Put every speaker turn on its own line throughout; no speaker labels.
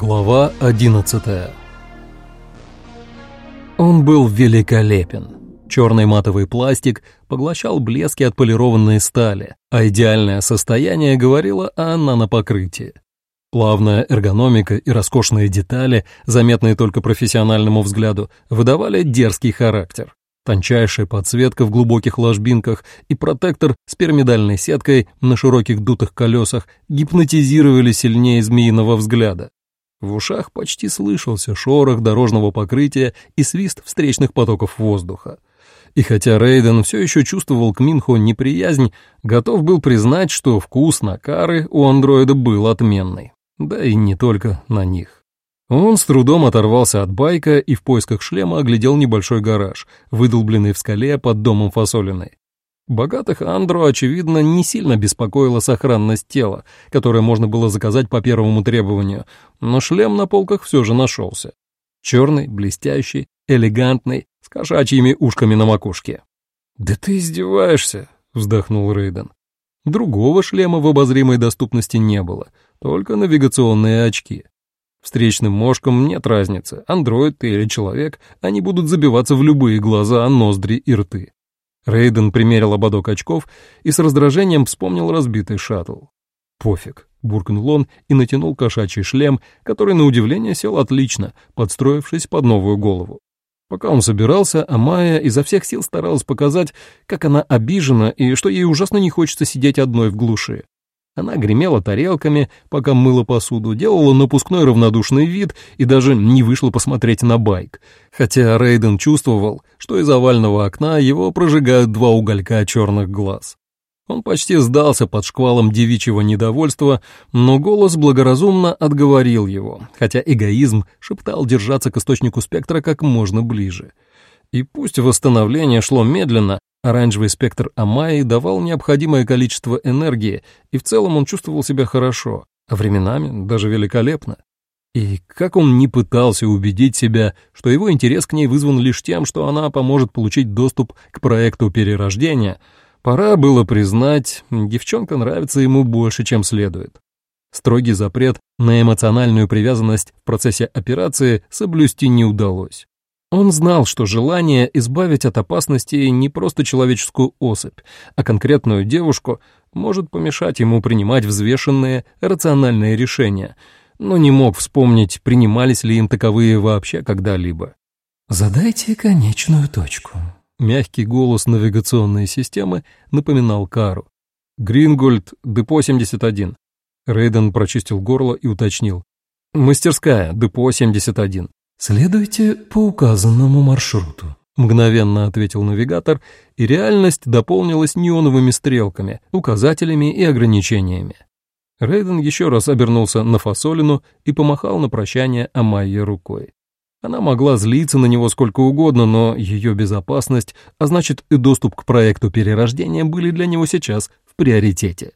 Глава 11 Он был великолепен. Черный матовый пластик поглощал блески отполированной стали, а идеальное состояние говорило о нанопокрытии. Плавная эргономика и роскошные детали, заметные только профессиональному взгляду, выдавали дерзкий характер. Тончайшая подсветка в глубоких ложбинках и протектор с пирамидальной сеткой на широких дутых колесах гипнотизировали сильнее змеиного взгляда. В ушах почти слышался шорох дорожного покрытия и свист встречных потоков воздуха. И хотя Рейден все еще чувствовал к Минхо неприязнь, готов был признать, что вкус на кары у андроида был отменный. Да и не только на них. Он с трудом оторвался от байка и в поисках шлема оглядел небольшой гараж, выдолбленный в скале под домом фасолиной. Богатых Андро, очевидно, не сильно беспокоила сохранность тела, которое можно было заказать по первому требованию, но шлем на полках все же нашелся. Черный, блестящий, элегантный, с кошачьими ушками на макушке. «Да ты издеваешься», — вздохнул Рейден. Другого шлема в обозримой доступности не было, только навигационные очки. Встречным мошкам нет разницы, андроид ты или человек, они будут забиваться в любые глаза, ноздри и рты. Рейден примерил ободок очков и с раздражением вспомнил разбитый шаттл. «Пофиг», — буркнул он и натянул кошачий шлем, который, на удивление, сел отлично, подстроившись под новую голову. Пока он собирался, Амая изо всех сил старалась показать, как она обижена и что ей ужасно не хочется сидеть одной в глуши. Она гремела тарелками, пока мыла посуду, делала напускной равнодушный вид и даже не вышла посмотреть на байк, хотя Рейден чувствовал, что из овального окна его прожигают два уголька черных глаз. Он почти сдался под шквалом девичьего недовольства, но голос благоразумно отговорил его, хотя эгоизм шептал держаться к источнику спектра как можно ближе. И пусть восстановление шло медленно, Оранжевый спектр Амайи давал необходимое количество энергии, и в целом он чувствовал себя хорошо, а временами даже великолепно. И как он не пытался убедить себя, что его интерес к ней вызван лишь тем, что она поможет получить доступ к проекту перерождения, пора было признать, девчонка нравится ему больше, чем следует. Строгий запрет на эмоциональную привязанность в процессе операции соблюсти не удалось. Он знал, что желание избавить от опасности не просто человеческую особь, а конкретную девушку может помешать ему принимать взвешенные, рациональные решения, но не мог вспомнить, принимались ли им таковые вообще когда-либо.
«Задайте конечную точку».
Мягкий голос навигационной системы напоминал Кару. «Грингольд, депо 71». Рейден прочистил горло и уточнил. «Мастерская, депо 71».
«Следуйте по указанному маршруту», —
мгновенно ответил навигатор, и реальность дополнилась неоновыми стрелками, указателями и ограничениями. Рейден еще раз обернулся на фасолину и помахал на прощание Амайе рукой. Она могла злиться на него сколько угодно, но ее безопасность, а значит и доступ к проекту перерождения были для него сейчас в приоритете.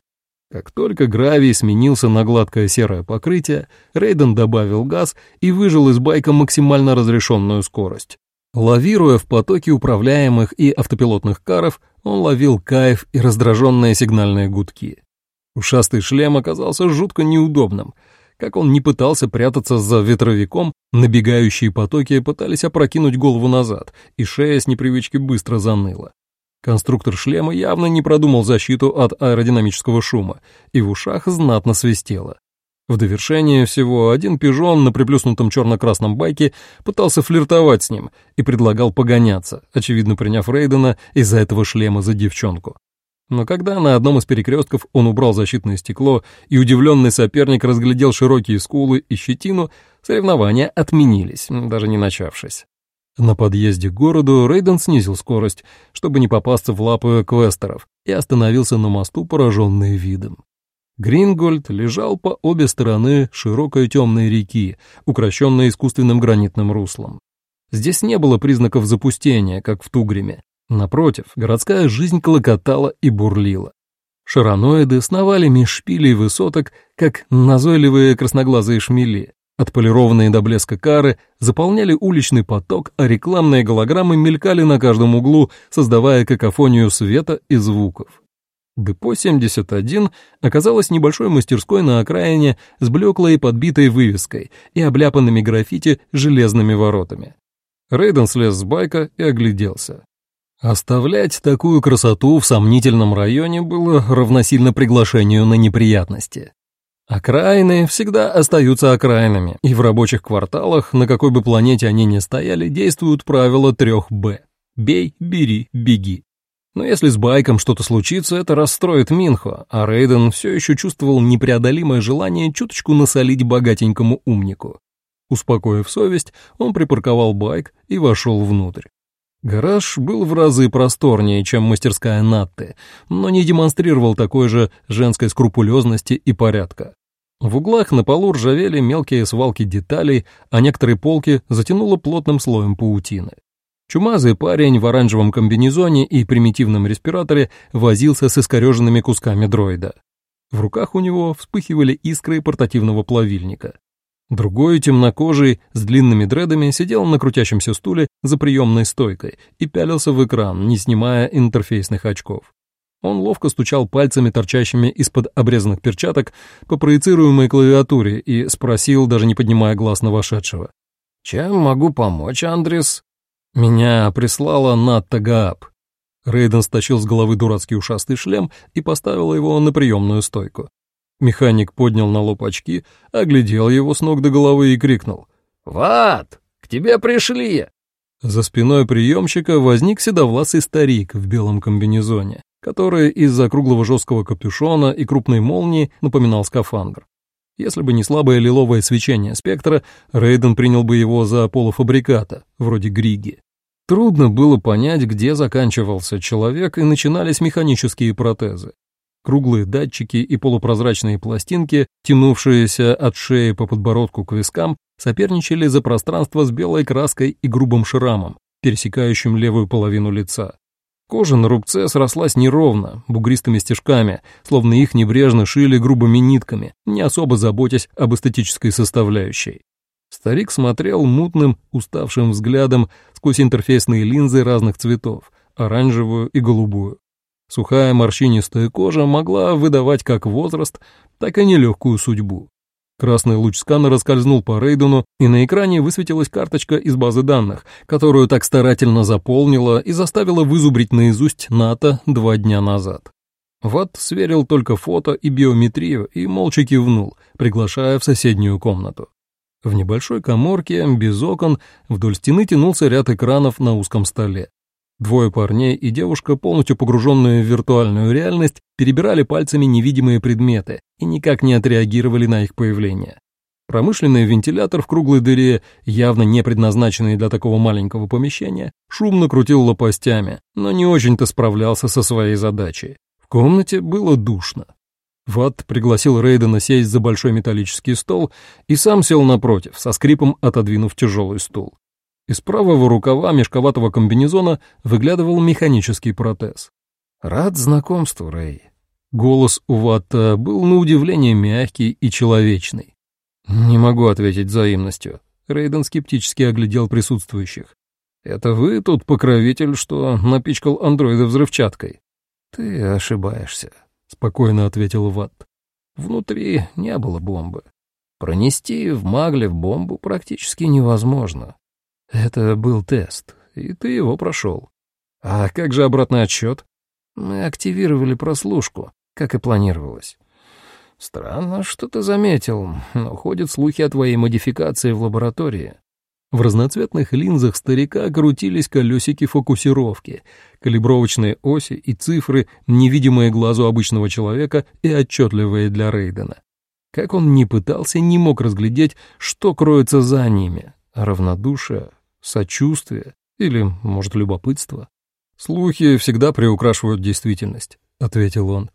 Как только гравий сменился на гладкое серое покрытие, Рейден добавил газ и выжил из байка максимально разрешенную скорость. Лавируя в потоке управляемых и автопилотных каров, он ловил кайф и раздраженные сигнальные гудки. Ушастый шлем оказался жутко неудобным. Как он не пытался прятаться за ветровиком, набегающие потоки пытались опрокинуть голову назад, и шея с непривычки быстро заныла. Конструктор шлема явно не продумал защиту от аэродинамического шума, и в ушах знатно свистело. В довершение всего один пижон на приплюснутом черно-красном байке пытался флиртовать с ним и предлагал погоняться, очевидно приняв Рейдена из-за этого шлема за девчонку. Но когда на одном из перекрестков он убрал защитное стекло и удивленный соперник разглядел широкие скулы и щетину, соревнования отменились, даже не начавшись. На подъезде к городу Рейден снизил скорость, чтобы не попасться в лапы квестеров, и остановился на мосту, пораженный видом. Грингольд лежал по обе стороны широкой темной реки, укращенной искусственным гранитным руслом. Здесь не было признаков запустения, как в Тугриме. Напротив, городская жизнь клокотала и бурлила. Шароноиды сновали меж шпилей высоток, как назойливые красноглазые шмели. Отполированные до блеска кары заполняли уличный поток, а рекламные голограммы мелькали на каждом углу, создавая какофонию света и звуков. Депо-71 оказалось небольшой мастерской на окраине с блеклой подбитой вывеской и обляпанными граффити железными воротами. Рейден слез с байка и огляделся. Оставлять такую красоту в сомнительном районе было равносильно приглашению на неприятности. Окраины всегда остаются окраинами, и в рабочих кварталах, на какой бы планете они ни стояли, действуют правила трех «Б». Бей, бери, беги. Но если с байком что-то случится, это расстроит Минхо, а Рейден все еще чувствовал непреодолимое желание чуточку насолить богатенькому умнику. Успокоив совесть, он припарковал байк и вошел внутрь. Гараж был в разы просторнее, чем мастерская Натты, но не демонстрировал такой же женской скрупулезности и порядка. В углах на полу ржавели мелкие свалки деталей, а некоторые полки затянуло плотным слоем паутины. Чумазый парень в оранжевом комбинезоне и примитивном респираторе возился с искореженными кусками дроида. В руках у него вспыхивали искры портативного плавильника. Другой, темнокожий, с длинными дредами, сидел на крутящемся стуле за приемной стойкой и пялился в экран, не снимая интерфейсных очков. Он ловко стучал пальцами, торчащими из-под обрезанных перчаток, по проецируемой клавиатуре и спросил, даже не поднимая глаз на вошедшего. «Чем могу помочь, Андрес?» «Меня прислала Натта Гааб». Рейден стащил с головы дурацкий ушастый шлем и поставил его на приемную стойку. Механик поднял на лоб очки, оглядел его с ног до головы и крикнул. «Ват, к тебе пришли!» За спиной приемщика возник седовласый старик в белом комбинезоне, который из-за круглого жесткого капюшона и крупной молнии напоминал скафандр. Если бы не слабое лиловое свечение спектра, Рейден принял бы его за полуфабриката, вроде Григи. Трудно было понять, где заканчивался человек и начинались механические протезы. Круглые датчики и полупрозрачные пластинки, тянувшиеся от шеи по подбородку к вискам, соперничали за пространство с белой краской и грубым шрамом, пересекающим левую половину лица. Кожа на рубце срослась неровно, бугристыми стежками, словно их небрежно шили грубыми нитками, не особо заботясь об эстетической составляющей. Старик смотрел мутным, уставшим взглядом сквозь интерфейсные линзы разных цветов, оранжевую и голубую. Сухая морщинистая кожа могла выдавать как возраст, так и нелегкую судьбу. Красный луч сканера скользнул по Рейдену, и на экране высветилась карточка из базы данных, которую так старательно заполнила и заставила вызубрить наизусть НАТО два дня назад. Ватт сверил только фото и биометрию и молча кивнул, приглашая в соседнюю комнату. В небольшой коморке, без окон, вдоль стены тянулся ряд экранов на узком столе. Двое парней и девушка, полностью погруженные в виртуальную реальность, перебирали пальцами невидимые предметы и никак не отреагировали на их появление. Промышленный вентилятор в круглой дыре, явно не предназначенный для такого маленького помещения, шумно крутил лопастями, но не очень-то справлялся со своей задачей. В комнате было душно. Ватт пригласил Рейдена сесть за большой металлический стол и сам сел напротив, со скрипом отодвинув тяжелый стул. Из правого рукава мешковатого комбинезона выглядывал механический протез. «Рад знакомству, Рэй». Голос у Ватта был на удивление мягкий и человечный. «Не могу ответить взаимностью». Рейден скептически оглядел присутствующих. «Это вы тут покровитель, что напичкал андроида взрывчаткой?» «Ты ошибаешься», — спокойно ответил Ватт. «Внутри не было бомбы. Пронести в Магле в бомбу практически невозможно. Это был тест, и ты его прошел. А как же обратный отсчет? Мы активировали прослушку, как и планировалось. Странно, что ты заметил, но ходят слухи о твоей модификации в лаборатории. В разноцветных линзах старика крутились колесики фокусировки, калибровочные оси и цифры, невидимые глазу обычного человека и отчетливые для Рейдена. Как он ни пытался, не мог разглядеть, что кроется за ними. Равнодушие, сочувствие или, может, любопытство. «Слухи всегда приукрашивают действительность», — ответил он.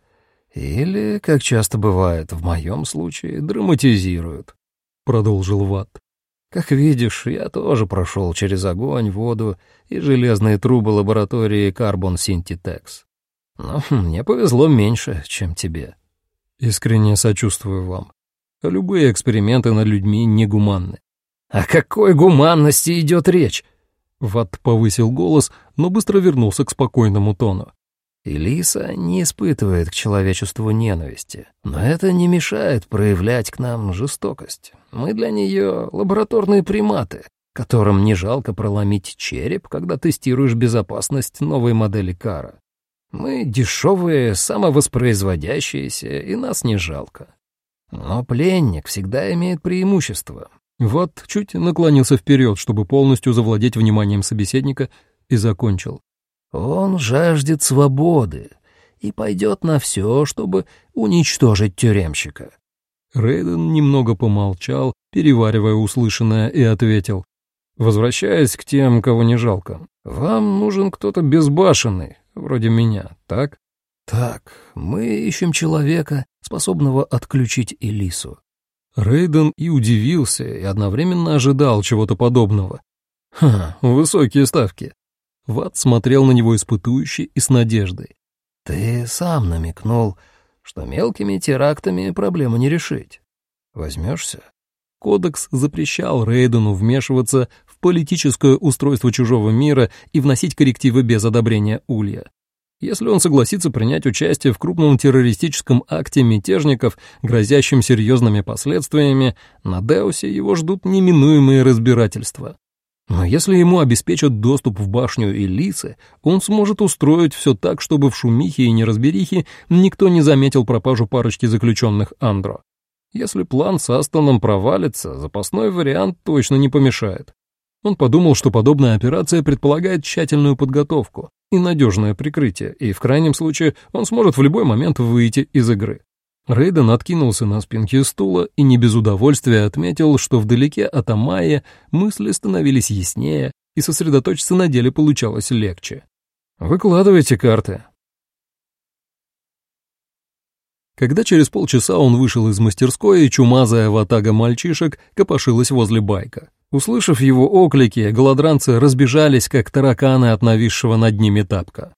«Или, как часто бывает в моем случае, драматизируют», — продолжил Ватт. «Как видишь, я тоже прошел через огонь, воду и железные трубы лаборатории Carbon Syntitex. Но мне повезло меньше, чем тебе». «Искренне сочувствую вам. Любые эксперименты над людьми негуманны. «О какой гуманности идет речь?» Ватт повысил голос, но быстро вернулся к спокойному тону.
Элиса не испытывает к человечеству ненависти, но это не мешает проявлять к нам жестокость. Мы для нее лабораторные приматы, которым не жалко проломить череп, когда тестируешь безопасность новой модели кара. Мы дешевые, самовоспроизводящиеся, и нас не жалко. Но пленник всегда имеет преимущество.
Вот чуть наклонился вперед, чтобы полностью завладеть вниманием собеседника, и закончил.
Он жаждет свободы и пойдет на все, чтобы уничтожить тюремщика.
Рейден немного помолчал, переваривая услышанное, и ответил. «Возвращаясь к тем, кого не жалко, вам нужен кто-то безбашенный, вроде меня, так?»
«Так, мы ищем человека, способного отключить Элису».
Рейден и удивился, и одновременно ожидал чего-то подобного. «Ха, высокие ставки. Ват смотрел на него испытующе и с надеждой.
«Ты сам намекнул, что мелкими терактами проблему не решить. Возьмешься?»
Кодекс запрещал Рейдену вмешиваться в политическое устройство чужого мира и вносить коррективы без одобрения Улья. Если он согласится принять участие в крупном террористическом акте мятежников, грозящим серьезными последствиями, на Деусе его ждут неминуемые разбирательства. Но если ему обеспечат доступ в башню Элисы, он сможет устроить все так, чтобы в шумихе и неразберихе никто не заметил пропажу парочки заключенных Андро. Если план с Астоном провалится, запасной вариант точно не помешает. Он подумал, что подобная операция предполагает тщательную подготовку и надежное прикрытие, и в крайнем случае он сможет в любой момент выйти из игры. Рейден откинулся на спинке стула и не без удовольствия отметил, что вдалеке от Амайи мысли становились яснее, и сосредоточиться на деле получалось легче. «Выкладывайте карты». Когда через полчаса он вышел из мастерской, чумазая ватага мальчишек копошилась возле байка. Услышав его оклики, голодранцы разбежались, как тараканы от нависшего над ними тапка.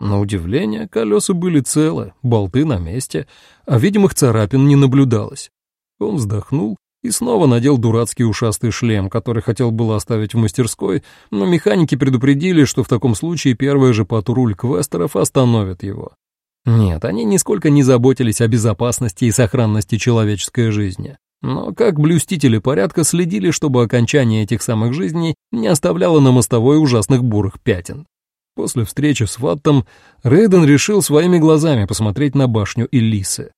На удивление, колеса были целы, болты на месте, а видимых царапин не наблюдалось. Он вздохнул и снова надел дурацкий ушастый шлем, который хотел было оставить в мастерской, но механики предупредили, что в таком случае первый же патруль квестеров остановит его. Нет, они нисколько не заботились о безопасности и сохранности человеческой жизни. Но как блюстители порядка следили, чтобы окончание этих самых жизней не оставляло на мостовой ужасных бурых пятен. После встречи с Ваттом Рейден решил своими глазами посмотреть на башню Элисы.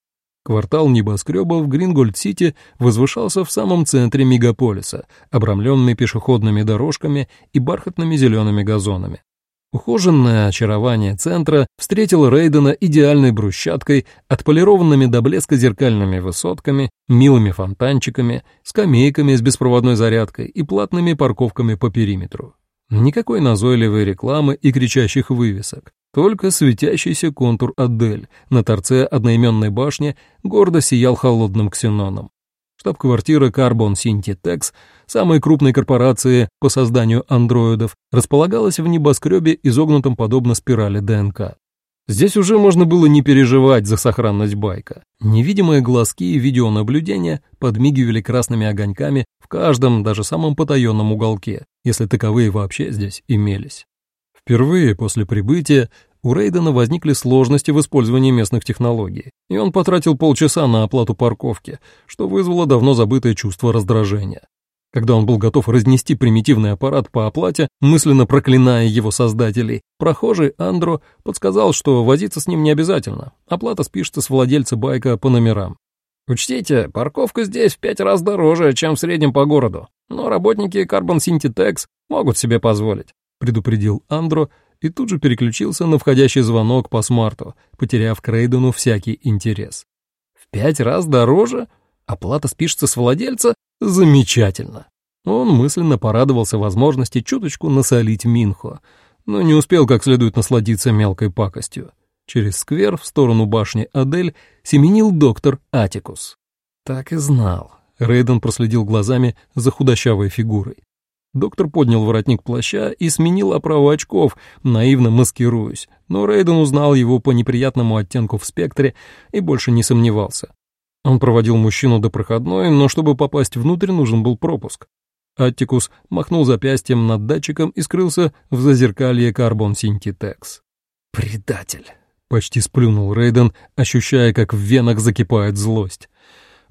Квартал небоскребов Грингольд-Сити возвышался в самом центре мегаполиса, обрамленный пешеходными дорожками и бархатными зелеными газонами. Ухоженное очарование центра встретило Рейдена идеальной брусчаткой, отполированными до блеска зеркальными высотками, милыми фонтанчиками, скамейками с беспроводной зарядкой и платными парковками по периметру. Никакой назойливой рекламы и кричащих вывесок, только светящийся контур Адель на торце одноименной башни гордо сиял холодным ксеноном. Штаб-квартира Carbon Synthetex, самой крупной корпорации по созданию андроидов, располагалась в небоскребе, изогнутом подобно спирали ДНК. Здесь уже можно было не переживать за сохранность байка. Невидимые глазки и видеонаблюдения подмигивали красными огоньками в каждом, даже самом потаенном уголке, если таковые вообще здесь имелись. Впервые после прибытия у Рейдена возникли сложности в использовании местных технологий, и он потратил полчаса на оплату парковки, что вызвало давно забытое чувство раздражения. Когда он был готов разнести примитивный аппарат по оплате, мысленно проклиная его создателей, прохожий Андро подсказал, что возиться с ним не обязательно. Оплата спишется с владельца байка по номерам. Учтите, парковка здесь в пять раз дороже, чем в среднем по городу, но работники Carbon Synthetex могут себе позволить, предупредил Андро и тут же переключился на входящий звонок по смарту, потеряв к Рейдену всякий интерес. В пять раз дороже? Оплата спишется с владельца? Замечательно. Он мысленно порадовался возможности чуточку насолить Минхо, но не успел как следует насладиться мелкой пакостью. Через сквер в сторону башни Адель семенил доктор Атикус. Так и знал. Рейден проследил глазами за худощавой фигурой. Доктор поднял воротник плаща и сменил оправу очков, наивно маскируясь, но Рейден узнал его по неприятному оттенку в спектре и больше не сомневался. Он проводил мужчину до проходной, но чтобы попасть внутрь, нужен был пропуск. Аттикус махнул запястьем над датчиком и скрылся в зазеркалье Carbon Synthetex. «Предатель!» — почти сплюнул Рейден, ощущая, как в венах закипает злость.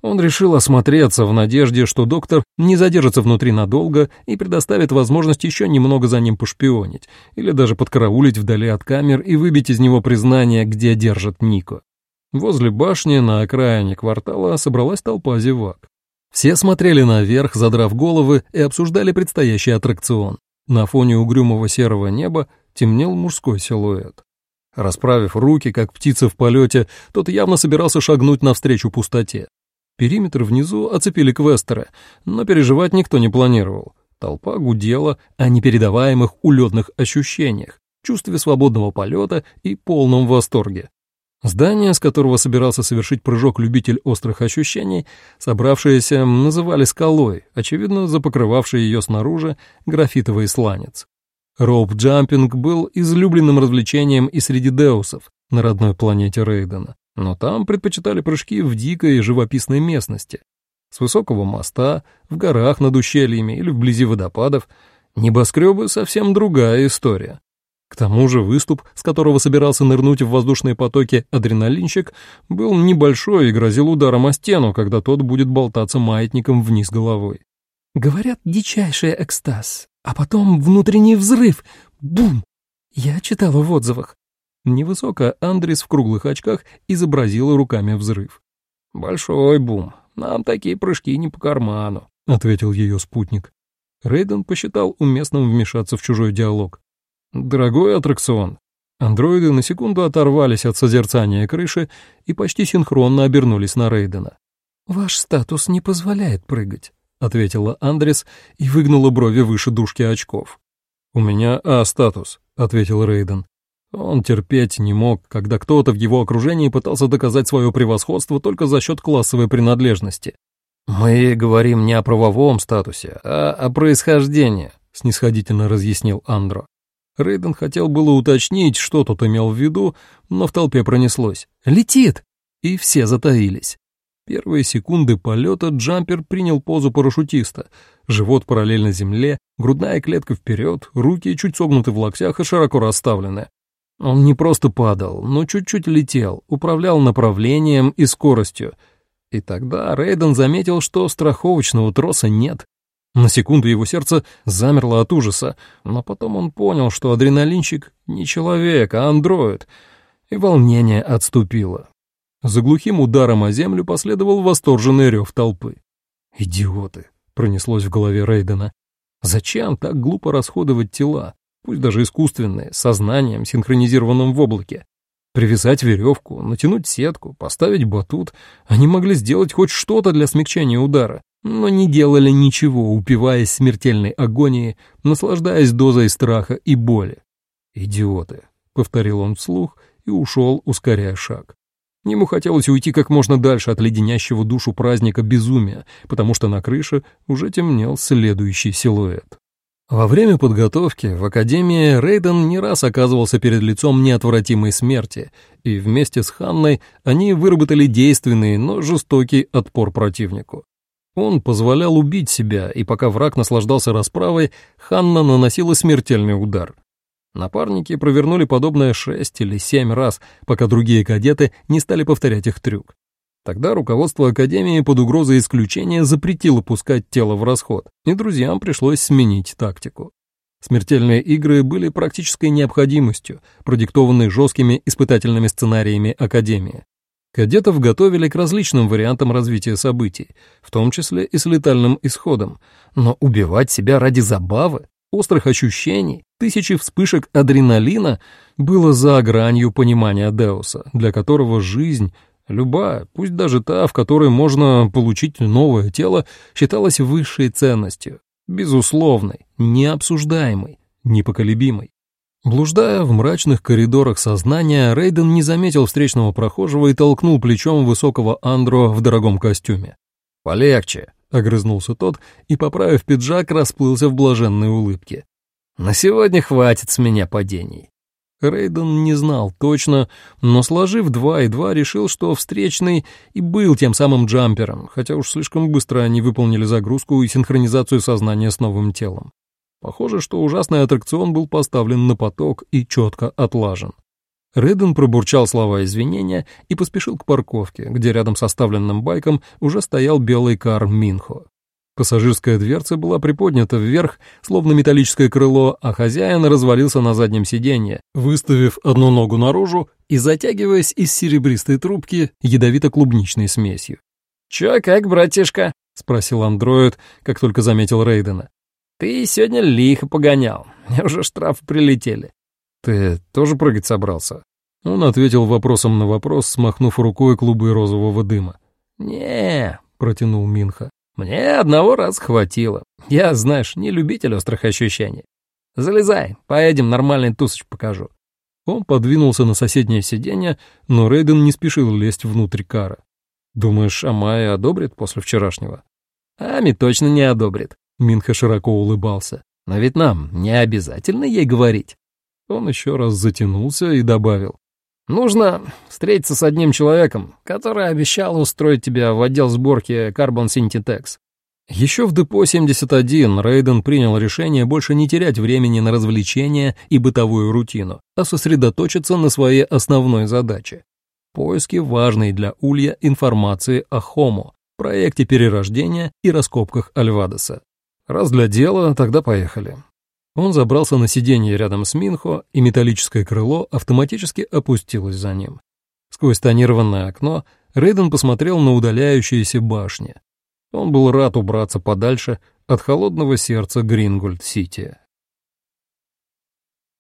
Он решил осмотреться в надежде, что доктор не задержится внутри надолго и предоставит возможность еще немного за ним пошпионить, или даже подкараулить вдали от камер и выбить из него признание, где держат Нико. Возле башни на окраине квартала собралась толпа зевак. Все смотрели наверх, задрав головы, и обсуждали предстоящий аттракцион. На фоне угрюмого серого неба темнел мужской силуэт. Расправив руки, как птица в полете, тот явно собирался шагнуть навстречу пустоте. Периметр внизу оцепили квестеры, но переживать никто не планировал. Толпа гудела о непередаваемых улетных ощущениях, чувстве свободного полета и полном восторге. Здание, с которого собирался совершить прыжок любитель острых ощущений, собравшиеся называли скалой, очевидно, за покрывавший ее снаружи графитовый сланец. Роуп-джампинг был излюбленным развлечением и среди деусов на родной планете Рейдена, но там предпочитали прыжки в дикой живописной местности. С высокого моста, в горах над ущельями или вблизи водопадов. Небоскребы — совсем другая история. К тому же выступ, с которого собирался нырнуть в воздушные потоки адреналинщик, был небольшой и грозил ударом о стену, когда тот будет болтаться маятником вниз головой.
«Говорят, дичайший экстаз, а потом внутренний взрыв. Бум!» Я читала в отзывах.
Невысокая Андрис в круглых очках изобразила руками взрыв. «Большой бум. Нам такие прыжки не по карману», — ответил ее спутник. Рейден посчитал уместным вмешаться в чужой диалог. Дорогой аттракцион. Андроиды на секунду оторвались от созерцания крыши и почти синхронно обернулись на Рейдена.
«Ваш статус не позволяет прыгать», — ответила
Андрес и выгнула брови выше дужки очков. «У меня А-статус», — ответил Рейден. Он терпеть не мог, когда кто-то в его окружении пытался доказать свое превосходство только за счет классовой принадлежности. «Мы говорим не о правовом статусе, а о происхождении», — снисходительно разъяснил Андро. Рейден хотел было уточнить, что тут имел в виду, но в толпе пронеслось. «Летит!» И все затаились. Первые секунды полета джампер принял позу парашютиста. Живот параллельно земле, грудная клетка вперед, руки чуть согнуты в локтях и широко расставлены. Он не просто падал, но чуть-чуть летел, управлял направлением и скоростью. И тогда Рейден заметил, что страховочного троса нет. На секунду его сердце замерло от ужаса, но потом он понял, что адреналинчик не человек, а андроид, и волнение отступило. За глухим ударом о землю последовал восторженный рев толпы. «Идиоты!» — пронеслось в голове Рейдена. «Зачем так глупо расходовать тела, пусть даже искусственные, сознанием, синхронизированным в облаке? Привязать веревку, натянуть сетку, поставить батут. Они могли сделать хоть что-то для смягчения удара но не делали ничего, упиваясь смертельной агонией, наслаждаясь дозой страха и боли. «Идиоты», — повторил он вслух и ушел, ускоряя шаг. Ему хотелось уйти как можно дальше от леденящего душу праздника безумия, потому что на крыше уже темнел следующий силуэт. Во время подготовки в Академии Рейден не раз оказывался перед лицом неотвратимой смерти, и вместе с Ханной они выработали действенный, но жестокий отпор противнику. Он позволял убить себя, и пока враг наслаждался расправой, Ханна наносила смертельный удар. Напарники провернули подобное шесть или семь раз, пока другие кадеты не стали повторять их трюк. Тогда руководство Академии под угрозой исключения запретило пускать тело в расход, и друзьям пришлось сменить тактику. Смертельные игры были практической необходимостью, продиктованной жесткими испытательными сценариями Академии. Кадетов готовили к различным вариантам развития событий, в том числе и с летальным исходом. Но убивать себя ради забавы, острых ощущений, тысячи вспышек адреналина было за гранью понимания Деуса, для которого жизнь, любая, пусть даже та, в которой можно получить новое тело, считалась высшей ценностью, безусловной, необсуждаемой, непоколебимой. Блуждая в мрачных коридорах сознания, Рейден не заметил встречного прохожего и толкнул плечом высокого Андро в дорогом костюме. «Полегче», — огрызнулся тот и, поправив пиджак, расплылся в блаженной улыбке. «На сегодня хватит с меня падений». Рейден не знал точно, но, сложив два и два, решил, что встречный и был тем самым джампером, хотя уж слишком быстро они выполнили загрузку и синхронизацию сознания с новым телом. Похоже, что ужасный аттракцион был поставлен на поток и четко отлажен. Редден пробурчал слова извинения и поспешил к парковке, где рядом с оставленным байком уже стоял белый кар Минхо. Пассажирская дверца была приподнята вверх, словно металлическое крыло, а хозяин развалился на заднем сиденье, выставив одну ногу наружу и затягиваясь из серебристой трубки ядовито-клубничной смесью.
«Чё, как, братишка?»
— спросил андроид, как только заметил Рейдена.
«Ты сегодня лихо погонял. Мне уже штрафы прилетели».
«Ты тоже прыгать собрался?» Он ответил вопросом на вопрос, смахнув рукой клубы розового дыма.
не
протянул Минха.
«Мне одного раз хватило. Я, знаешь, не любитель острых ощущений. Залезай, поедем, нормальный тусоч покажу».
Он подвинулся на соседнее сиденье, но Рейден не спешил лезть внутрь кара. «Думаешь, Амая одобрит после вчерашнего?»
«Ами точно не одобрит», —
Минха широко улыбался.
«Но ведь нам не обязательно ей говорить».
Он еще раз затянулся и добавил.
«Нужно встретиться с одним человеком, который обещал устроить тебя в отдел сборки Carbon Syntitex.
Еще в депо 71 Рейден принял решение больше не терять времени на развлечения и бытовую рутину, а сосредоточиться на своей основной задаче — поиске важной для Улья информации о Хомо, проекте перерождения и раскопках Альвадоса. Раз для дела, тогда поехали. Он забрался на сиденье рядом с Минхо, и металлическое крыло автоматически опустилось за ним. Сквозь тонированное окно Рейден посмотрел на удаляющиеся башни. Он был рад убраться подальше от холодного сердца Грингольд-Сити.